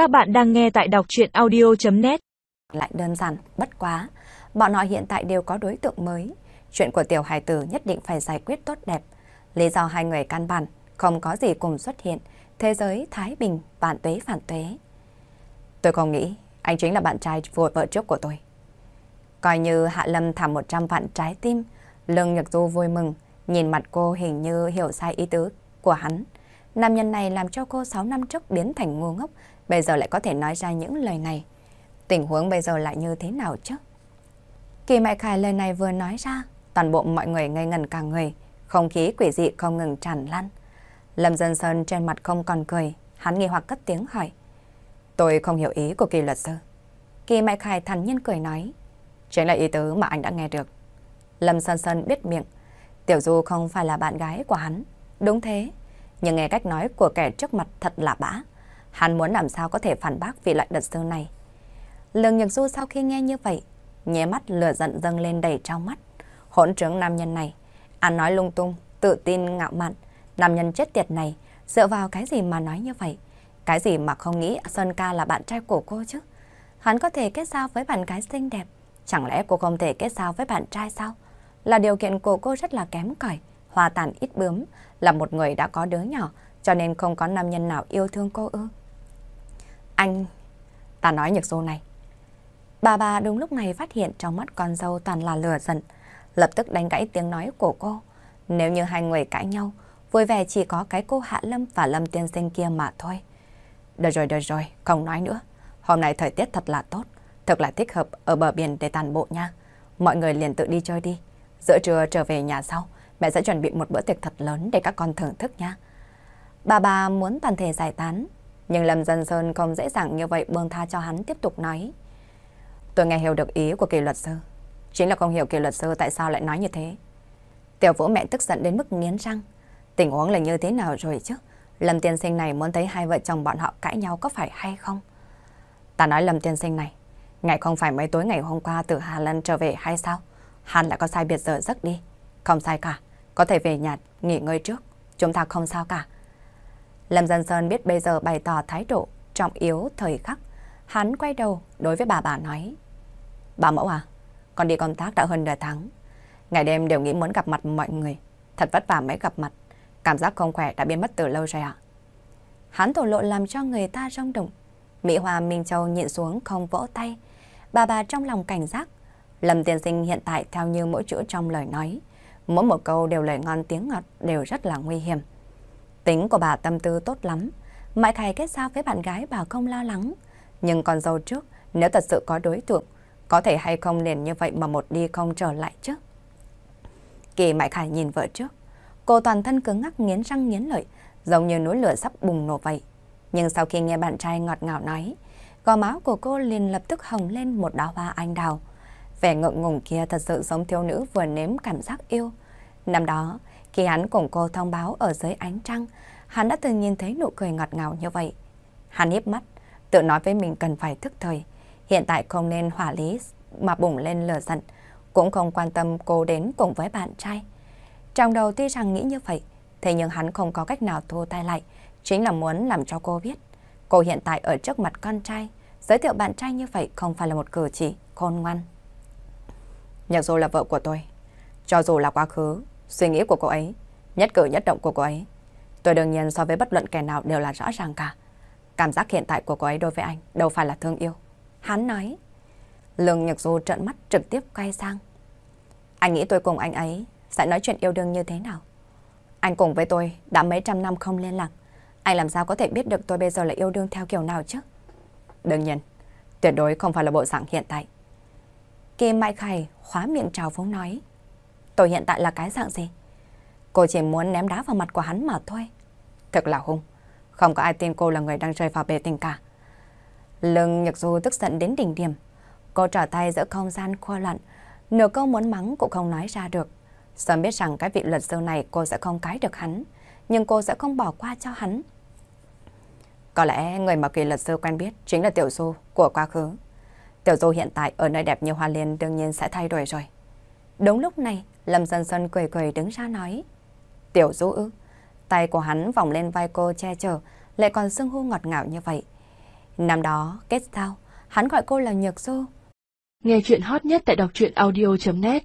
Các bạn đang nghe tại đọc chuyện audio.net Lại đơn giản, bất quá. Bọn họ hiện tại đều có đối tượng mới. Chuyện của tiểu hài tử nhất định phải giải quyết tốt đẹp. Lý do hai người căn bản, không có gì cùng xuất hiện. Thế giới Thái Bình, vạn tuế phản tuế. Tôi không nghĩ anh chính là bạn trai vội vợ trước của tôi. Coi như Hạ Lâm thả 100 vạn trái tim, Lương Nhật Du vui mừng, nhìn mặt cô hình như hiểu sai ý tứ của hắn. Nam nhân này làm cho cô 6 năm trước biến thành ngu ngốc, bây giờ lại có thể nói ra những lời này. Tình huống bây giờ lại như thế nào chứ? Kỳ Mại Khải lời này vừa nói ra, toàn bộ mọi người ngây ngần cả người, không khí quỷ dị không ngừng tràn lan. Lâm Dân Sơn trên mặt không còn cười, hắn nghi hoặc cất tiếng hỏi. Tôi không hiểu ý của kỳ luật sư. Kỳ Mại Khải thản nhiên cười nói. Chính là ý tứ mà anh đã nghe được. Lâm Sơn Sơn biết miệng. Tiểu Du không phải là bạn gái của hắn. Đúng thế. Nhưng nghe cách nói của kẻ trước mặt thật là bã. Hắn muốn làm sao có thể phản bác vị loại đợt sư này. Lương Nhật Du sau khi nghe như vậy, nhé mắt lửa giận dâng lên đầy trong mắt. Hỗn trướng nam nhân này, ăn nói lung tung, tự tin ngạo mạn. Nam nhân chết tiệt này, dựa vào cái gì mà nói như vậy? Cái gì mà không nghĩ Sơn Ca là bạn trai của cô chứ? Hắn có thể kết giao với bạn gái xinh đẹp. Chẳng lẽ cô không thể kết giao với bạn trai sao? Là điều kiện của cô rất là kém cỏi, hòa tàn ít bướm, là một người đã có đứa nhỏ, cho nên không có nam nhân nào yêu thương cô ư. Anh... Ta nói nhược dô này. Bà bà đúng lúc này phát hiện trong mắt con dâu toàn là lửa giận, lập tức đánh gãy tiếng nói của cô. Nếu như hai người cãi nhau, vui vẻ chỉ có cái cô Hạ Lâm và Lâm tiên sinh kia mà thôi. Được rồi, được rồi, không nói nữa. Hôm nay thời tiết thật là tốt, thật là thích hợp ở bờ biển để tàn bộ nha. Mọi người liền tự đi chơi đi. Giữa trưa trở về nhà sau, mẹ sẽ chuẩn bị một bữa tiệc thật lớn để các con thưởng thức nha. Bà bà muốn toàn thể giải tán, nhưng Lâm Dân Sơn không dễ dàng như vậy buông tha cho hắn tiếp tục nói. Tôi nghe hiểu được ý của kỳ luật sư. Chính là không hiểu kỳ luật sư tại sao lại nói như thế. Tiểu vũ mẹ tức giận đến mức nghiến răng. Tình huống là như thế nào rồi chứ? Lâm tiên sinh này muốn thấy hai vợ chồng bọn họ cãi nhau có phải hay không? Ta nói Lâm tiên sinh này, ngày không phải mấy tối ngày hôm qua từ Hà Lan trở về hay sao? Hắn lại có sai biệt giờ giấc đi. Không sai cả, có thể về nhà nghỉ ngơi trước. Chúng ta không sao cả. Lâm Dân Sơn biết bây giờ bày tỏ thái độ trọng yếu thời khắc. Hắn quay đầu đối với bà bà nói. Bà mẫu à, con đi công tác đã hơn nửa tháng. Ngày đêm đều nghĩ muốn gặp mặt mọi người. Thật vất vả mới gặp mặt. Cảm giác không khỏe đã biến mất từ lâu rồi ạ. Hắn thổ lộ làm cho người ta rung động. Mỹ Hòa Minh Châu nhịn xuống không vỗ tay. Bà bà trong lòng cảnh giác. Lâm tiên sinh hiện tại theo như mỗi chữ trong lời nói. Mỗi một câu đều lời ngon tiếng ngọt đều rất là nguy hiểm. Tính của bà tâm tư tốt lắm. Mãi thầy kết giao với bạn gái bà không lo lắng. Nhưng con dâu trước, nếu thật sự có đối tượng, có thể hay không liền như vậy mà một đi không trở lại chứ. Kỳ Mại Khải nhìn vợ trước. Cô toàn thân cứng ngắc nghiến răng nghiến lợi, giống như núi lửa sắp bùng nổ vậy. Nhưng sau khi nghe bạn trai ngọt ngào nói, gò máu của cô liền lập tức hồng lên một đóa hoa anh đào. Vẻ ngượng ngùng kia thật sự giống thiếu nữ vừa nếm cảm giác yêu. Năm đó, khi hắn cùng cô thông báo ở dưới ánh trăng, hắn đã từng nhìn thấy nụ cười ngọt ngào như vậy. Hắn hiếp mắt, tự nói với mình cần phải thức thời. Hiện tại không nên hỏa lý mà bùng lên lửa giận, cũng không quan tâm cô đến cùng với bạn trai. Trong đầu tuy rằng nghĩ như vậy, thế nhưng hắn không có cách nào thu tay lại, chính là muốn làm cho cô biết. Cô hiện tại ở trước mặt con trai, giới thiệu bạn trai như vậy không phải là một cử chỉ khôn ngoan. Nhạc dù là vợ của tôi, cho dù là quá khứ, suy nghĩ của cô ấy, nhất cử nhất động của cô ấy, tôi đương nhiên so với bất luận kẻ nào đều là rõ ràng cả. Cảm giác hiện tại của cô ấy đối với anh đâu phải là thương yêu. Hắn nói. Lương Nhật Du trợn mắt trực tiếp quay sang. Anh nghĩ tôi cùng anh ấy sẽ nói chuyện yêu đương như thế nào? Anh cùng với tôi đã mấy trăm năm không liên lạc. Anh làm sao có thể biết được tôi bây giờ là yêu đương theo kiểu nào chứ? Đương nhiên, tuyệt đối không phải là bộ dạng hiện tại. Kỳ Mai Khải khóa miệng trào phúng nói. Tôi hiện tại là cái dạng gì? Cô chỉ muốn ném đá vào mặt của hắn mà thôi. Thật là hung. Không có ai tin cô là người đang rơi vào bể tình cả. Lưng Nhật Du tức giận đến đỉnh điểm. Cô trở tay giữa không gian khô lặn. Nửa câu muốn mắng cũng không nói ra được. Sớm biết rằng cái vị luật sư này cô sẽ không cái được hắn. Nhưng cô sẽ không bỏ qua cho hắn. Có lẽ người mà kỳ luật sư quen biết chính là Tiểu Du của quá khứ. Tiểu Du hiện tại ở nơi đẹp như Hoa Liên đương nhiên sẽ thay đổi rồi. Đúng lúc này, Lâm Sơn Sơn cười cười đứng ra nói. Tiểu Du ư? Tay của hắn vòng lên vai cô che chở, lại còn xưng hô ngọt ngào như vậy. Năm đó, kết sao? Hắn gọi cô là Nhược Du. Nghe chuyện hot nhất tại đọc truyện audio.net